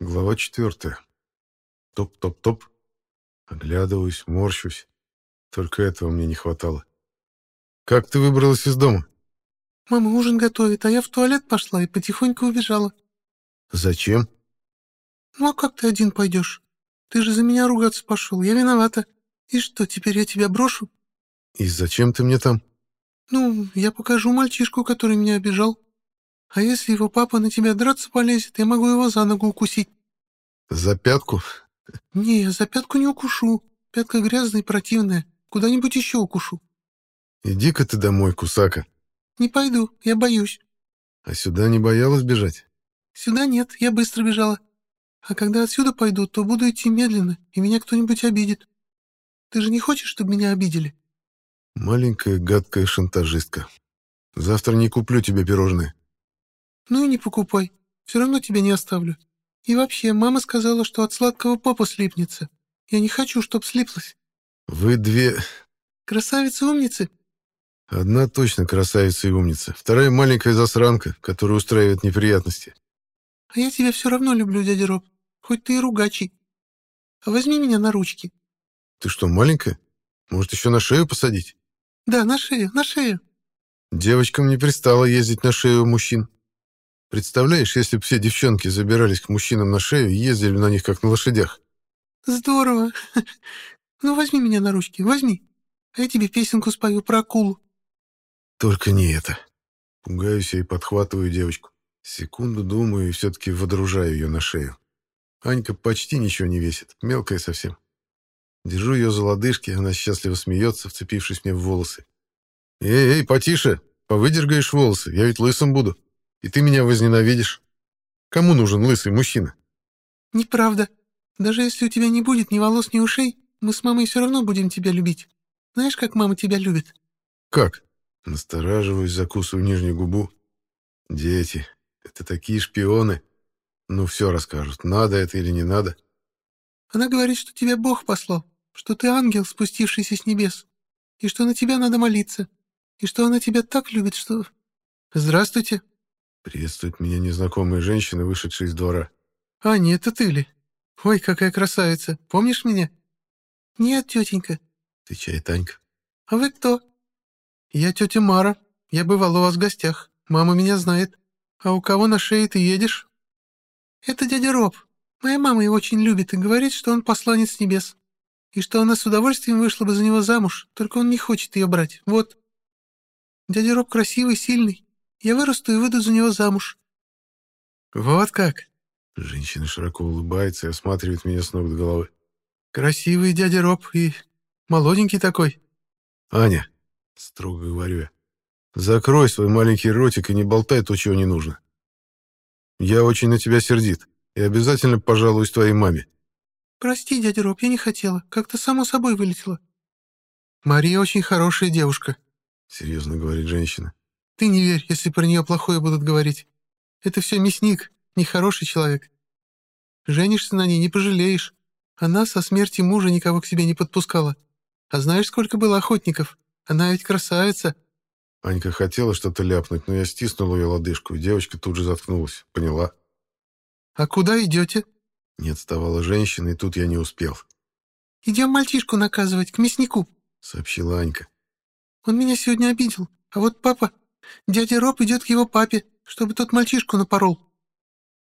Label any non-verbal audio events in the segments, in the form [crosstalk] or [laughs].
Глава четвертая. Топ-топ-топ. Оглядываюсь, морщусь. Только этого мне не хватало. «Как ты выбралась из дома?» «Мама ужин готовит, а я в туалет пошла и потихоньку убежала». «Зачем?» «Ну а как ты один пойдешь? Ты же за меня ругаться пошел, я виновата. И что, теперь я тебя брошу?» «И зачем ты мне там?» «Ну, я покажу мальчишку, который меня обижал. А если его папа на тебя драться полезет, я могу его за ногу укусить». «За пятку?» «Не, за пятку не укушу. Пятка грязная и противная. Куда-нибудь еще укушу». «Иди-ка ты домой, Кусака». «Не пойду, я боюсь». «А сюда не боялась бежать?» «Сюда нет, я быстро бежала. А когда отсюда пойду, то буду идти медленно, и меня кто-нибудь обидит. Ты же не хочешь, чтобы меня обидели?» «Маленькая гадкая шантажистка. Завтра не куплю тебе пирожные». «Ну и не покупай. Все равно тебя не оставлю. И вообще, мама сказала, что от сладкого попа слипнется. Я не хочу, чтоб слиплась». «Вы две...» «Красавицы-умницы?» «Одна точно красавица и умница. Вторая маленькая засранка, которая устраивает неприятности». «А я тебя все равно люблю, дядя Роб. Хоть ты и ругачий. А возьми меня на ручки». «Ты что, маленькая? Может, еще на шею посадить?» «Да, на шею, на шею». Девочкам не пристало ездить на шею у мужчин. Представляешь, если бы все девчонки забирались к мужчинам на шею и ездили на них, как на лошадях? Здорово. [laughs] Ну, возьми меня на ручки, возьми. А я тебе песенку спою про акулу. Только не это. Пугаюсь я и подхватываю девочку. Секунду думаю и все-таки водружаю ее на шею. Анька почти ничего не весит, мелкая совсем. Держу ее за лодыжки, она счастливо смеется, вцепившись мне в волосы. «Эй, эй, потише! Повыдергаешь волосы, я ведь лысым буду. И ты меня возненавидишь. Кому нужен лысый мужчина?» «Неправда. Даже если у тебя не будет ни волос, ни ушей, мы с мамой все равно будем тебя любить. Знаешь, как мама тебя любит?» «Как?» Настораживаюсь, закусываю нижнюю губу. «Дети. Это такие шпионы. Ну, все расскажут, надо это или не надо». «Она говорит, что тебя Бог послал, что ты ангел, спустившийся с небес, и что на тебя надо молиться, и что она тебя так любит, что...» «Здравствуйте!» Приветствует меня незнакомая женщина, вышедшая из двора. «А, нет, это ты ли? Ой, какая красавица! Помнишь меня?» «Нет, тетенька», — отвечает Танька. «А вы кто?» «Я тетя Мара. Я бывала у вас в гостях. Мама меня знает. А у кого на шее ты едешь?» «Это дядя Роб. Моя мама его очень любит и говорит, что он посланец небес. И что она с удовольствием вышла бы за него замуж, только он не хочет ее брать. Вот. Дядя Роб красивый, сильный. Я вырасту и выйду за него замуж». «Вот как?» Женщина широко улыбается и осматривает меня с ног до головы. «Красивый дядя Роб и молоденький такой». «Аня», — строго говорю я, — «закрой свой маленький ротик и не болтай то, чего не нужно. Я очень на тебя сердит и обязательно пожалуюсь твоей маме». «Прости, дядя Роб, я не хотела. Как-то само собой вылетело». «Мария очень хорошая девушка», — серьезно говорит женщина. «Ты не верь, если про нее плохое будут говорить. Это все мясник, нехороший человек. Женишься на ней, не пожалеешь. Она со смерти мужа никого к себе не подпускала. А знаешь, сколько было охотников? Она ведь красавица». Анька хотела что-то ляпнуть, но я стиснул ее лодыжку, и девочка тут же заткнулась. Поняла. «А куда идете?» Не отставала женщина, и тут я не успел. «Идем мальчишку наказывать, к мяснику», — сообщила Анька. «Он меня сегодня обидел, а вот папа, дядя Роб идет к его папе, чтобы тот мальчишку напорол».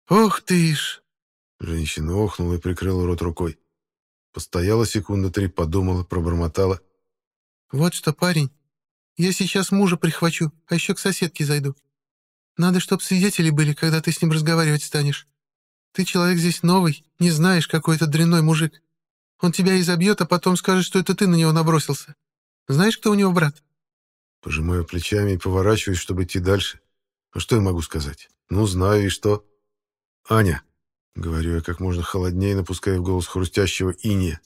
«Ох ты ж!» Женщина охнула и прикрыла рот рукой. Постояла секунду три, подумала, пробормотала. «Вот что, парень, я сейчас мужа прихвачу, а еще к соседке зайду. Надо, чтоб свидетели были, когда ты с ним разговаривать станешь. Ты человек здесь новый, не знаешь, какой это дрянной мужик. Он тебя изобьет, а потом скажет, что это ты на него набросился. Знаешь, кто у него брат?» Пожимаю плечами и поворачиваюсь, чтобы идти дальше. А что я могу сказать? Ну, знаю, и что? «Аня, Говорю я как можно холоднее, напуская в голос хрустящего иния.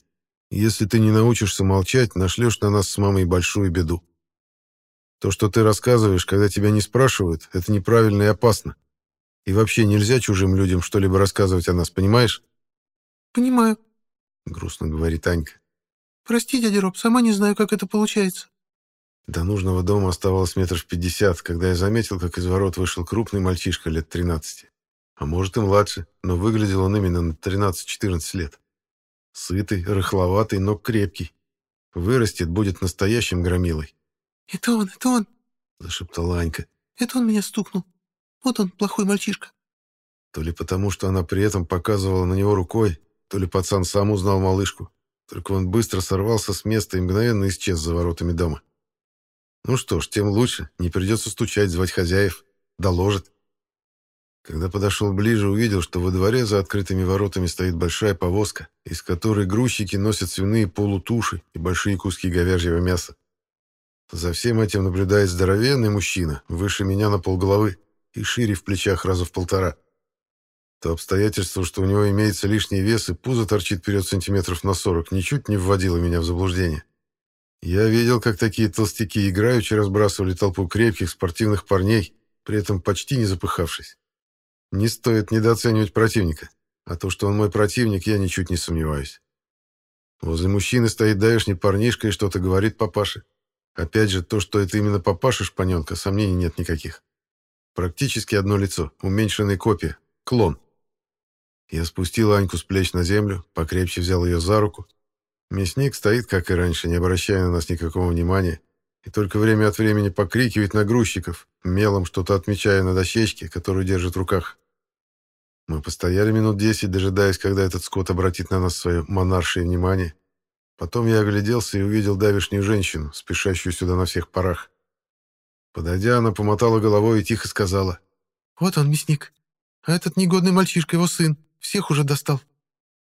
«Если ты не научишься молчать, нашлешь на нас с мамой большую беду. То, что ты рассказываешь, когда тебя не спрашивают, это неправильно и опасно. И вообще нельзя чужим людям что-либо рассказывать о нас, понимаешь?» «Понимаю», — грустно говорит Анька. «Прости, дядя Роб, сама не знаю, как это получается». До нужного дома оставалось метров пятьдесят, когда я заметил, как из ворот вышел крупный мальчишка лет тринадцати. А может и младше, но выглядел он именно на 13-14 лет. Сытый, рыхловатый, но крепкий. Вырастет, будет настоящим громилой. «Это он, это он!» — зашептала Анька. «Это он меня стукнул. Вот он, плохой мальчишка». То ли потому, что она при этом показывала на него рукой, то ли пацан сам узнал малышку. Только он быстро сорвался с места и мгновенно исчез за воротами дома. Ну что ж, тем лучше, не придется стучать, звать хозяев. Доложит. Когда подошел ближе, увидел, что во дворе за открытыми воротами стоит большая повозка, из которой грузчики носят свиные полутуши и большие куски говяжьего мяса. За всем этим наблюдает здоровенный мужчина, выше меня на полголовы и шире в плечах раза в полтора. То обстоятельство, что у него имеется лишний вес и пузо торчит вперед сантиметров на сорок, ничуть не вводило меня в заблуждение. Я видел, как такие толстяки играючи разбрасывали толпу крепких спортивных парней, при этом почти не запыхавшись. Не стоит недооценивать противника, а то, что он мой противник, я ничуть не сомневаюсь. Возле мужчины стоит давешний парнишка и что-то говорит папаше. Опять же, то, что это именно папаша шпаненка, сомнений нет никаких. Практически одно лицо, уменьшенная копия, клон. Я спустил Аньку с плеч на землю, покрепче взял ее за руку. Мясник стоит, как и раньше, не обращая на нас никакого внимания, и только время от времени покрикивает на грузчиков, мелом что-то отмечая на дощечке, которую держит в руках. Мы постояли минут десять, дожидаясь, когда этот скот обратит на нас свое монаршее внимание. Потом я огляделся и увидел давешнюю женщину, спешащую сюда на всех парах. Подойдя, она помотала головой и тихо сказала. «Вот он, мясник. А этот негодный мальчишка, его сын. Всех уже достал.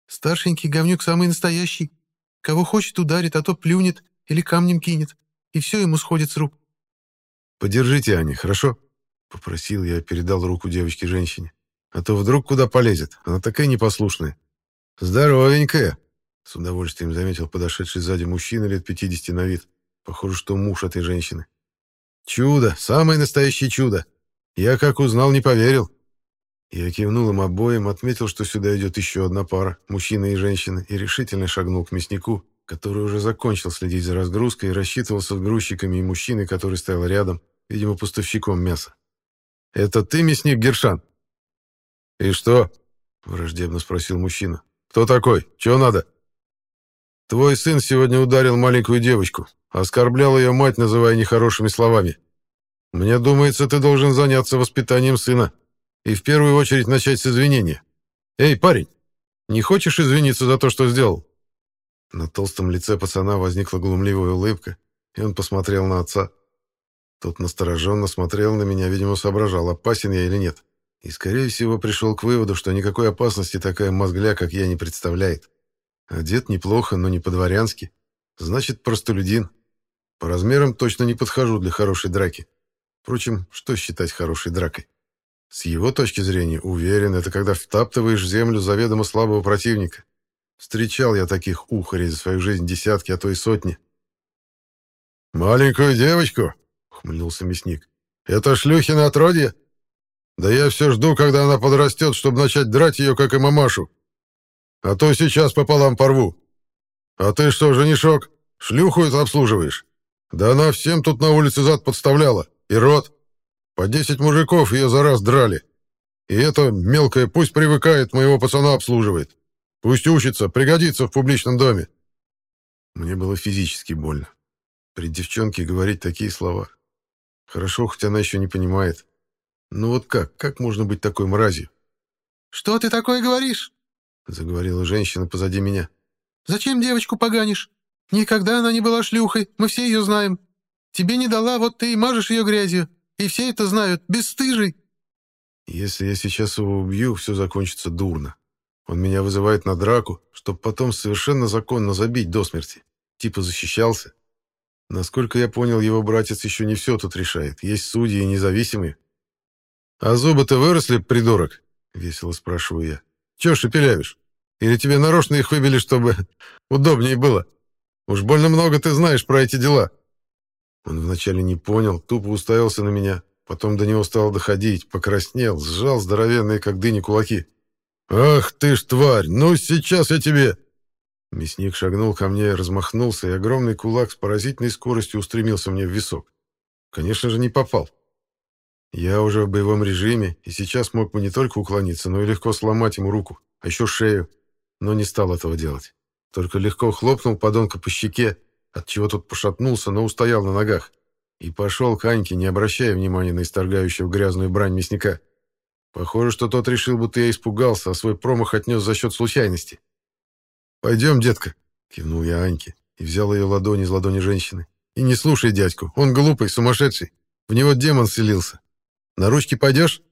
Старшенький говнюк самый настоящий. Кого хочет ударит, а то плюнет или камнем кинет. И все ему сходит с рук. «Подержите, Аня, хорошо?» — попросил я, передал руку девочке-женщине. «А то вдруг куда полезет. Она такая непослушная». «Здоровенькая!» — с удовольствием заметил подошедший сзади мужчина лет 50 на вид. Похоже, что муж этой женщины. «Чудо! Самое настоящее чудо! Я, как узнал, не поверил. Я кивнул им обоим, отметил, что сюда идет еще одна пара, мужчина и женщина, и решительно шагнул к мяснику, который уже закончил следить за разгрузкой и рассчитывался с грузчиками и мужчиной, который стоял рядом, видимо, поставщиком мяса. «Это ты, мясник Гершан?» «И что?» — враждебно спросил мужчина. «Кто такой? Чего надо?» «Твой сын сегодня ударил маленькую девочку, оскорблял ее мать, называя нехорошими словами. Мне думается, ты должен заняться воспитанием сына». И в первую очередь начать с извинения. «Эй, парень, не хочешь извиниться за то, что сделал?» На толстом лице пацана возникла глумливая улыбка, и он посмотрел на отца. Тот настороженно смотрел на меня, видимо, соображал, опасен я или нет. И, скорее всего, пришел к выводу, что никакой опасности такая мозгля, как я, не представляет. Одет неплохо, но не по-дворянски. Значит, простолюдин. По размерам точно не подхожу для хорошей драки. Впрочем, что считать хорошей дракой? С его точки зрения, уверен, это когда втаптываешь в землю заведомо слабого противника. Встречал я таких ухарей за свою жизнь десятки, а то и сотни. «Маленькую девочку?» — ухмыльнулся мясник. «Это шлюхина отродье? Да я все жду, когда она подрастет, чтобы начать драть ее, как и мамашу. А то сейчас пополам порву. А ты что, женишок, шлюху это обслуживаешь? Да она всем тут на улице зад подставляла. И рот. По десять мужиков ее за раз драли. И эта мелкая пусть привыкает, моего пацана обслуживает. Пусть учится, пригодится в публичном доме. Мне было физически больно. При девчонке говорить такие слова. Хорошо, хоть она еще не понимает. Ну вот как? Как можно быть такой мразью? «Что ты такое говоришь?» — заговорила женщина позади меня. «Зачем девочку поганишь? Никогда она не была шлюхой, мы все ее знаем. Тебе не дала, вот ты и мажешь ее грязью. И все это знают, бесстыжий!» «Если я сейчас его убью, все закончится дурно. Он меня вызывает на драку, чтобы потом совершенно законно забить до смерти. Типа защищался. Насколько я понял, его братец еще не все тут решает. Есть судьи и независимые. «А зубы-то выросли, придурок?» — весело спрашиваю я. «Чего шепелявишь? Или тебе нарочно их выбили, чтобы [laughs] удобнее было? Уж больно много ты знаешь про эти дела». Он вначале не понял, тупо уставился на меня, потом до него стало доходить, покраснел, сжал здоровенные, как дыни, кулаки. «Ах ты ж тварь! Ну, сейчас я тебе...» Мясник шагнул ко мне, размахнулся, и огромный кулак с поразительной скоростью устремился мне в висок. Конечно же, не попал. Я уже в боевом режиме, и сейчас мог бы не только уклониться, но и легко сломать ему руку, а еще шею, но не стал этого делать. Только легко хлопнул подонка по щеке, отчего тот пошатнулся, но устоял на ногах, и пошел к Аньке, не обращая внимания на исторгающего грязную брань мясника. Похоже, что тот решил, будто я испугался, а свой промах отнес за счет случайности. «Пойдем, детка», — кивнул я Аньке и взял ее ладони из ладони женщины. «И не слушай дядьку, он глупый, сумасшедший. В него демон селился. На ручки пойдешь?»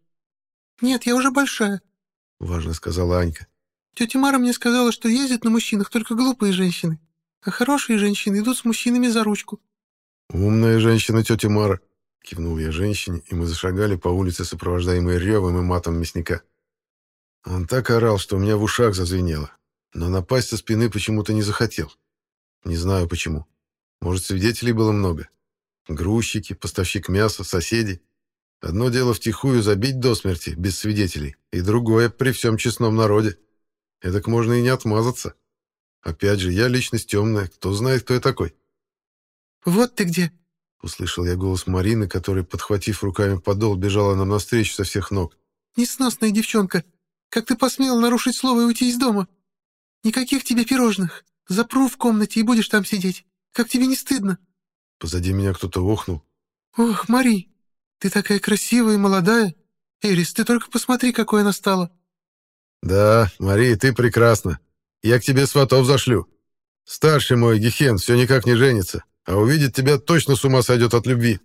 «Нет, я уже большая», — важно сказала Анька. «Тетя Мара мне сказала, что ездят на мужчинах только глупые женщины, а хорошие женщины идут с мужчинами за ручку». «Умная женщина, тетя Мара», — кивнул я женщине, и мы зашагали по улице, сопровождаемые ревом и матом мясника. Он так орал, что у меня в ушах зазвенело, но напасть со спины почему-то не захотел. Не знаю почему. Может, свидетелей было много. Грузчики, поставщик мяса, соседи. Одно дело втихую забить до смерти, без свидетелей, и другое при всем честном народе. Эдак можно и не отмазаться. Опять же, я личность темная, кто знает, кто я такой. «Вот ты где!» — услышал я голос Марины, которая, подхватив руками подол, бежала нам навстречу со всех ног. «Несносная девчонка! Как ты посмела нарушить слово и уйти из дома? Никаких тебе пирожных! Запру в комнате и будешь там сидеть! Как тебе не стыдно?» Позади меня кто-то охнул. «Ох, Мари, ты такая красивая и молодая. Эрис, ты только посмотри, какой она стала». «Да, Мария, ты прекрасна. Я к тебе сватов зашлю. Старший мой, Гехен, все никак не женится, а увидит тебя, точно с ума сойдет от любви».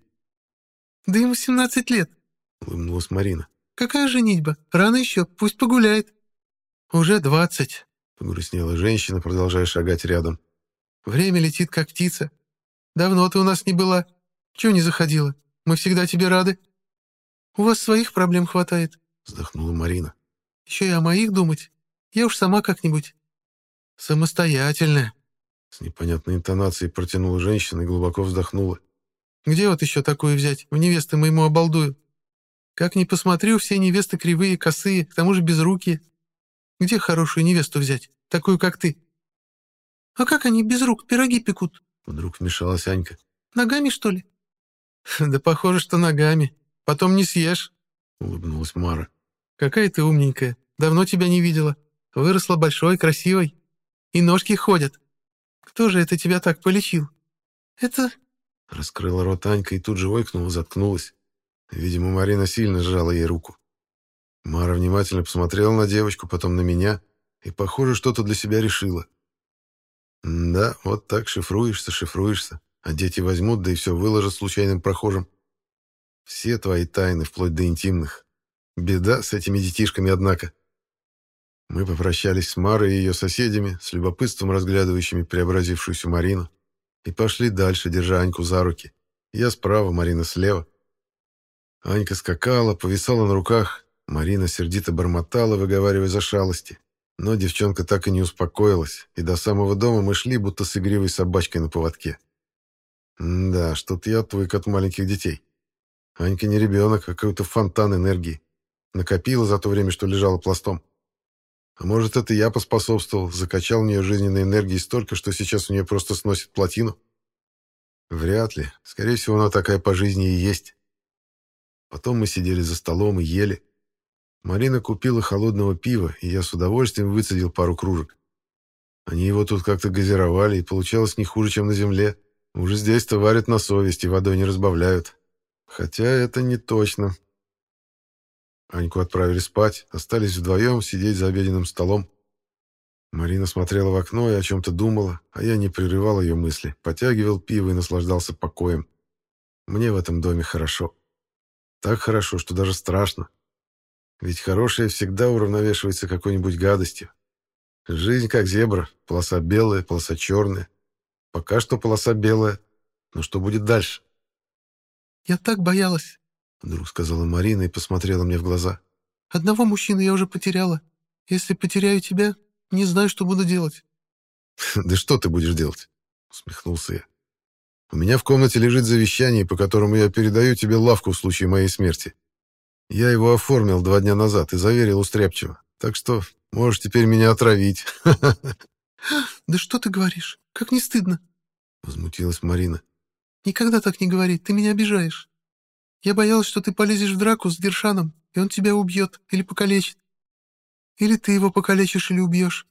«Да ему 17 лет», — улыбнулась Марина. «Какая женитьба? Рано еще, пусть погуляет». «Уже двадцать», — погрустнела женщина, продолжая шагать рядом. «Время летит, как птица. Давно ты у нас не была. Чего не заходила? Мы всегда тебе рады. У вас своих проблем хватает, вздохнула Марина. Еще и о моих думать. Я уж сама как-нибудь. Самостоятельная. С непонятной интонацией протянула женщина и глубоко вздохнула. Где вот еще такую взять? В невесты моему обалдую. Как ни посмотрю, все невесты кривые, косые, к тому же безрукие. Где хорошую невесту взять? Такую, как ты. А как они без рук пироги пекут? Вдруг вмешалась Анька. Ногами, что ли? [laughs] Да похоже, что ногами. Потом не съешь. Улыбнулась Мара. Какая ты умненькая. Давно тебя не видела. Выросла большой, красивой. И ножки ходят. Кто же это тебя так полечил? Это... Раскрыла рот Анька и тут же ойкнула, заткнулась. Видимо, Марина сильно сжала ей руку. Мара внимательно посмотрела на девочку, потом на меня, и, похоже, что-то для себя решила. Да, вот так шифруешься, шифруешься, а дети возьмут, да и все выложат случайным прохожим. Все твои тайны, вплоть до интимных. Беда с этими детишками, однако. Мы попрощались с Марой и ее соседями, с любопытством разглядывающими преобразившуюся Марину, и пошли дальше, держа Аньку за руки. Я справа, Марина слева. Анька скакала, повисала на руках, Марина сердито бормотала, выговаривая за шалости. Но девчонка так и не успокоилась, и до самого дома мы шли, будто с игривой собачкой на поводке. М да, что-то я отвык от маленьких детей. Анька не ребенок, а какой-то фонтан энергии. Накопила за то время, что лежала пластом. А может, это я поспособствовал, закачал в нее жизненной энергии столько, что сейчас у нее просто сносит плотину? Вряд ли. Скорее всего, она такая по жизни и есть. Потом мы сидели за столом и ели. Марина купила холодного пива, и я с удовольствием выцедил пару кружек. Они его тут как-то газировали, и получалось не хуже, чем на земле. Уже здесь-то варят на совесть и водой не разбавляют. Хотя это не точно. Аньку отправили спать, остались вдвоем сидеть за обеденным столом. Марина смотрела в окно и о чем-то думала, а я не прерывал ее мысли, потягивал пиво и наслаждался покоем. Мне в этом доме хорошо. Так хорошо, что даже страшно. Ведь хорошее всегда уравновешивается какой-нибудь гадостью. Жизнь как зебра, полоса белая, полоса черная. Пока что полоса белая, но что будет дальше? «Я так боялась», — вдруг сказала Марина и посмотрела мне в глаза. «Одного мужчину я уже потеряла. Если потеряю тебя, не знаю, что буду делать». [laughs] «Да что ты будешь делать?» — усмехнулся я. «У меня в комнате лежит завещание, по которому я передаю тебе лавку в случае моей смерти. Я его оформил два дня назад и заверил устряпчиво. Так что можешь теперь меня отравить. [gasps] Да что ты говоришь? Как не стыдно? Возмутилась Марина. Никогда так не говори, ты меня обижаешь. Я боялась, что ты полезешь в драку с Гершаном, и он тебя убьет или покалечит. Или ты его покалечишь или убьешь.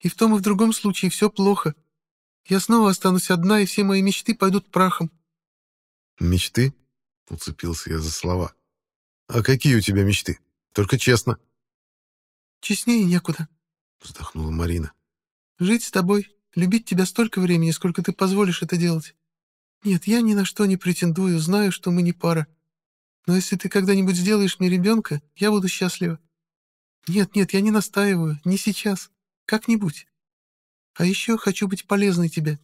И в том и в другом случае все плохо. Я снова останусь одна, и все мои мечты пойдут прахом». «Мечты?» — уцепился я за слова. «А какие у тебя мечты? Только честно». «Честнее некуда», — вздохнула Марина. «Жить с тобой, любить тебя столько времени, сколько ты позволишь это делать. Нет, я ни на что не претендую, знаю, что мы не пара. Но если ты когда-нибудь сделаешь мне ребенка, я буду счастлива. Нет, нет, я не настаиваю, не сейчас, как-нибудь. А еще хочу быть полезной тебе,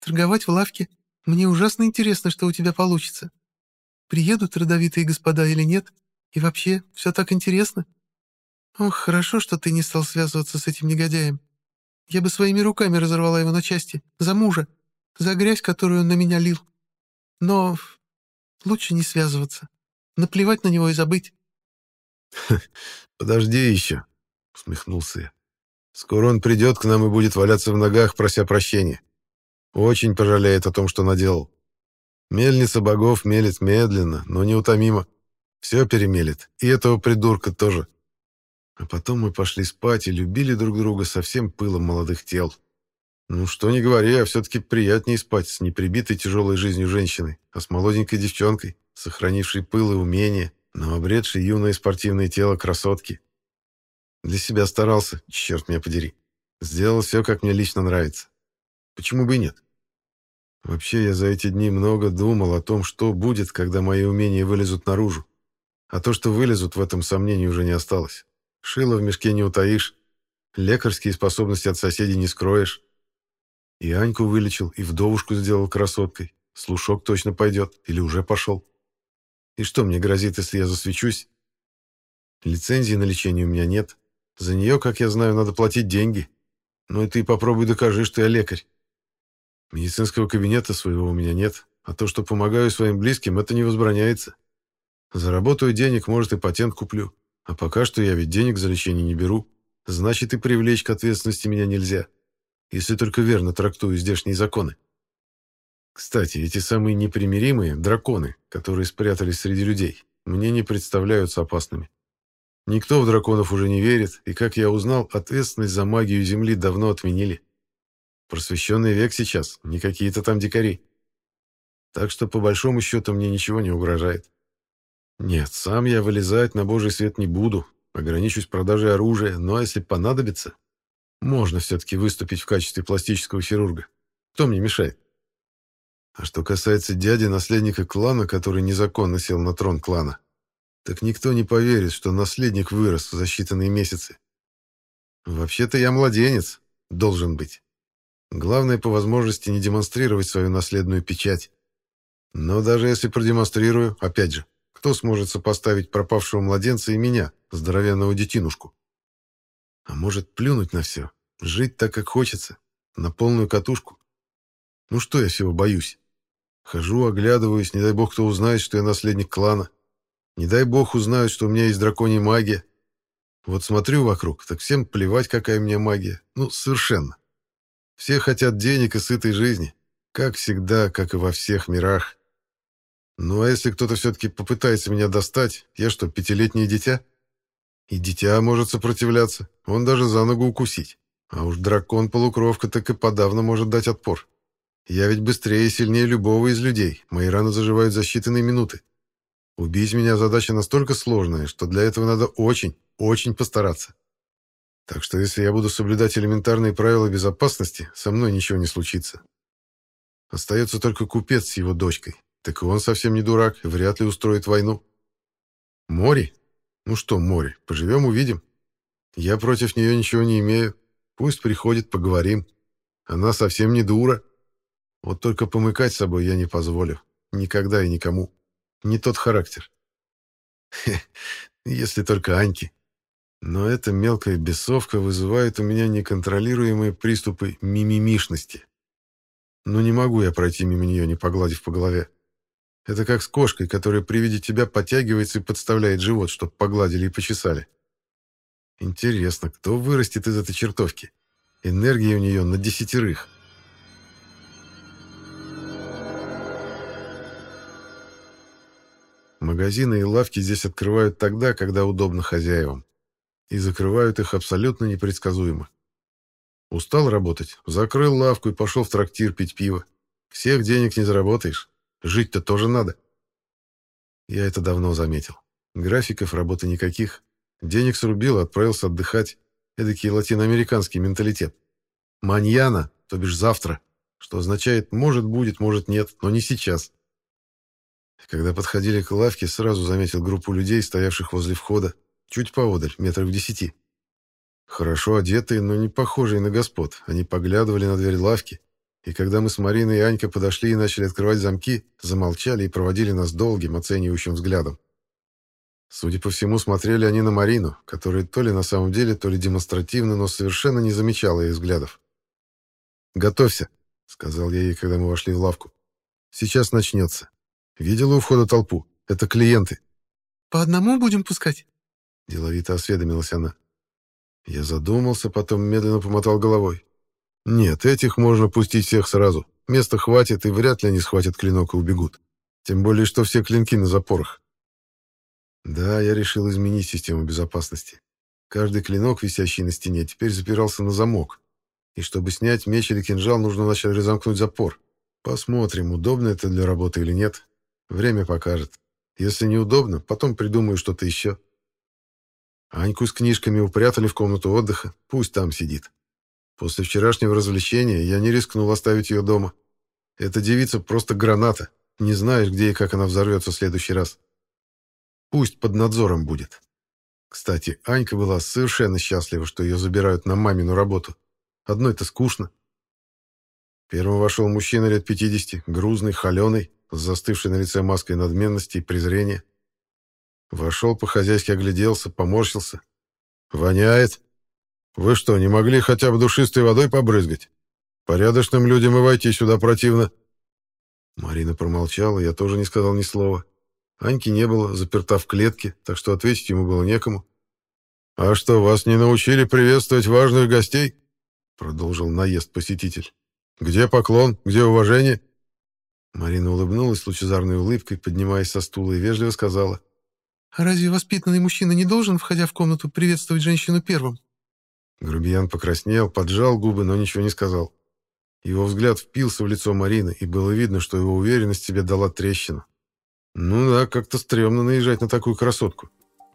торговать в лавке. Мне ужасно интересно, что у тебя получится. Приедут родовитые господа или нет, и вообще, все так интересно. Ох, хорошо, что ты не стал связываться с этим негодяем. Я бы своими руками разорвала его на части, за мужа, за грязь, которую он на меня лил. Но лучше не связываться. Наплевать на него и забыть. [laughs] «Подожди еще», — усмехнулся я. «Скоро он придет к нам и будет валяться в ногах, прося прощения. Очень пожалеет о том, что наделал. Мельница богов мелит медленно, но неутомимо. Все перемелет, и этого придурка тоже. А потом мы пошли спать и любили друг друга со всем пылом молодых тел. Ну, что не говори, а все-таки приятнее спать с неприбитой тяжелой жизнью женщиной, а с молоденькой девчонкой, сохранившей пыл и умение, но обретшей юное спортивное тело красотки. Для себя старался, черт меня подери. Сделал все, как мне лично нравится. Почему бы и нет? Вообще, я за эти дни много думал о том, что будет, когда мои умения вылезут наружу. А то, что вылезут, в этом сомнений уже не осталось. Шило в мешке не утаишь. Лекарские способности от соседей не скроешь. И Аньку вылечил, и вдовушку сделал красоткой. Слушок точно пойдет, или уже пошел. И что мне грозит, если я засвечусь? Лицензии на лечение у меня нет. За нее, как я знаю, надо платить деньги. Ну и ты попробуй докажи, что я лекарь. Медицинского кабинета своего у меня нет, а то, что помогаю своим близким, это не возбраняется. Заработаю денег, может, и патент куплю. А пока что я ведь денег за лечение не беру. Значит, и привлечь к ответственности меня нельзя. Если только верно трактую здешние законы. Кстати, эти самые непримиримые драконы, которые спрятались среди людей, мне не представляются опасными. Никто в драконов уже не верит, и, как я узнал, ответственность за магию Земли давно отменили. Просвещенный век сейчас, не какие-то там дикари. Так что, по большому счету, мне ничего не угрожает. Нет, сам я вылезать на божий свет не буду, ограничусь продажей оружия, но если понадобится, можно все-таки выступить в качестве пластического хирурга. Кто мне мешает? А что касается дяди, наследника клана, который незаконно сел на трон клана, так никто не поверит, что наследник вырос за считанные месяцы. Вообще-то я младенец, должен быть. Главное, по возможности не демонстрировать свою наследную печать. Но даже если продемонстрирую, опять же, кто сможет сопоставить пропавшего младенца и меня, здоровенного детинушку? А может, плюнуть на все, жить так, как хочется, на полную катушку? Ну что я всего боюсь? Хожу, оглядываюсь, не дай бог кто узнает, что я наследник клана. Не дай бог узнают, что у меня есть драконья магия. Вот смотрю вокруг, так всем плевать, какая у меня магия. Ну, совершенно. Все хотят денег и сытой жизни. Как всегда, как и во всех мирах. Ну а если кто-то все-таки попытается меня достать, я что, пятилетнее дитя? И дитя может сопротивляться, он даже за ногу укусить. А уж дракон-полукровка так и подавно может дать отпор. Я ведь быстрее и сильнее любого из людей, мои раны заживают за считанные минуты. Убить меня задача настолько сложная, что для этого надо очень, очень постараться. Так что если я буду соблюдать элементарные правила безопасности, со мной ничего не случится. Остается только купец с его дочкой. Так и он совсем не дурак вряд ли устроит войну. Море? Ну что море, поживем увидим. Я против нее ничего не имею. Пусть приходит, поговорим. Она совсем не дура. Вот только помыкать собой я не позволю. Никогда и никому. Не тот характер. Хе, если только Аньки. Но эта мелкая бесовка вызывает у меня неконтролируемые приступы мимимишности. Но не могу я пройти мимо нее, не погладив по голове. Это как с кошкой, которая при виде тебя подтягивается и подставляет живот, чтоб погладили и почесали. Интересно, кто вырастет из этой чертовки? Энергия у нее на десятерых. Магазины и лавки здесь открывают тогда, когда удобно хозяевам. И закрывают их абсолютно непредсказуемо. Устал работать, закрыл лавку и пошел в трактир пить пиво. Всех денег не заработаешь. Жить-то тоже надо. Я это давно заметил. Графиков работы никаких. Денег срубил, отправился отдыхать. Эдакий латиноамериканский менталитет. Маньяна, то бишь завтра, что означает «может будет, может нет, но не сейчас». Когда подходили к лавке, сразу заметил группу людей, стоявших возле входа, чуть поодаль, метров в десяти. Хорошо одетые, но не похожие на господ. Они поглядывали на дверь лавки, и когда мы с Мариной и Анькой подошли и начали открывать замки, замолчали и проводили нас долгим, оценивающим взглядом. Судя по всему, смотрели они на Марину, которая то ли на самом деле, то ли демонстративно, но совершенно не замечала их взглядов. «Готовься», — сказал я ей, когда мы вошли в лавку. «Сейчас начнется. Видела у входа толпу? Это клиенты». «По одному будем пускать?» Деловито осведомилась она. Я задумался, потом медленно помотал головой. «Нет, этих можно пустить всех сразу. Места хватит, и вряд ли они схватят клинок и убегут. Тем более, что все клинки на запорах. Да, я решил изменить систему безопасности. Каждый клинок, висящий на стене, теперь запирался на замок. И чтобы снять меч или кинжал, нужно вначале разомкнуть запор. Посмотрим, удобно это для работы или нет. Время покажет. Если неудобно, потом придумаю что-то еще. Аньку с книжками упрятали в комнату отдыха, пусть там сидит. После вчерашнего развлечения я не рискнул оставить ее дома. Эта девица просто граната. Не знаешь, где и как она взорвется в следующий раз. Пусть под надзором будет. Кстати, Анька была совершенно счастлива, что ее забирают на мамину работу. Одной-то скучно. Первым вошел мужчина лет 50, грузный, холеный, с застывшей на лице маской надменности и презрения. Вошел по-хозяйски, огляделся, поморщился. «Воняет? Вы что, не могли хотя бы душистой водой побрызгать? Порядочным людям и войти сюда противно». Марина промолчала, я тоже не сказал ни слова. Аньки не было, заперта в клетке, так что ответить ему было некому. «А что, вас не научили приветствовать важных гостей?» Продолжил наезд посетитель. «Где поклон? Где уважение?» Марина улыбнулась лучезарной улыбкой, поднимаясь со стула, и вежливо сказала. «А разве воспитанный мужчина не должен, входя в комнату, приветствовать женщину первым?» Грубиян покраснел, поджал губы, но ничего не сказал. Его взгляд впился в лицо Марины, и было видно, что его уверенность себе дала трещину. Ну да, как-то стрёмно наезжать на такую красотку.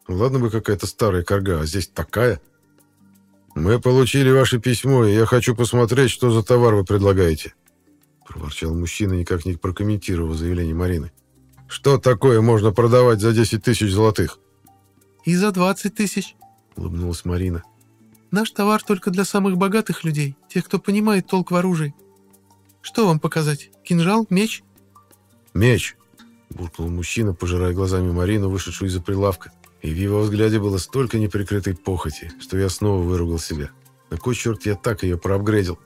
Ладно бы какая-то старая корга, а здесь такая. Мы получили ваше письмо, и я хочу посмотреть, что за товар вы предлагаете. Проворчал мужчина, никак не прокомментировав заявление Марины. Что такое можно продавать за 10 тысяч золотых? И за 20 тысяч, улыбнулась Марина. Наш товар только для самых богатых людей, тех, кто понимает толк в оружии. Что вам показать? Кинжал? Меч? Меч, буркнул мужчина, пожирая глазами Марину, вышедшую из-за прилавка. И в его взгляде было столько неприкрытой похоти, что я снова выругал себя. На кой черт я так ее проапгрейдил?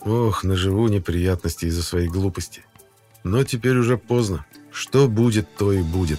Ох, наживу неприятности из-за своей глупости. Но теперь уже поздно. Что будет, то и будет.